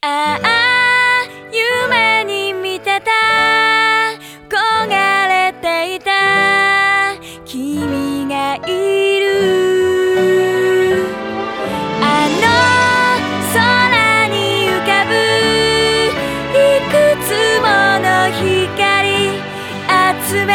ああ夢に見てた。焦がれていた。君がいる。あの空に浮かぶ。いくつもの光。集め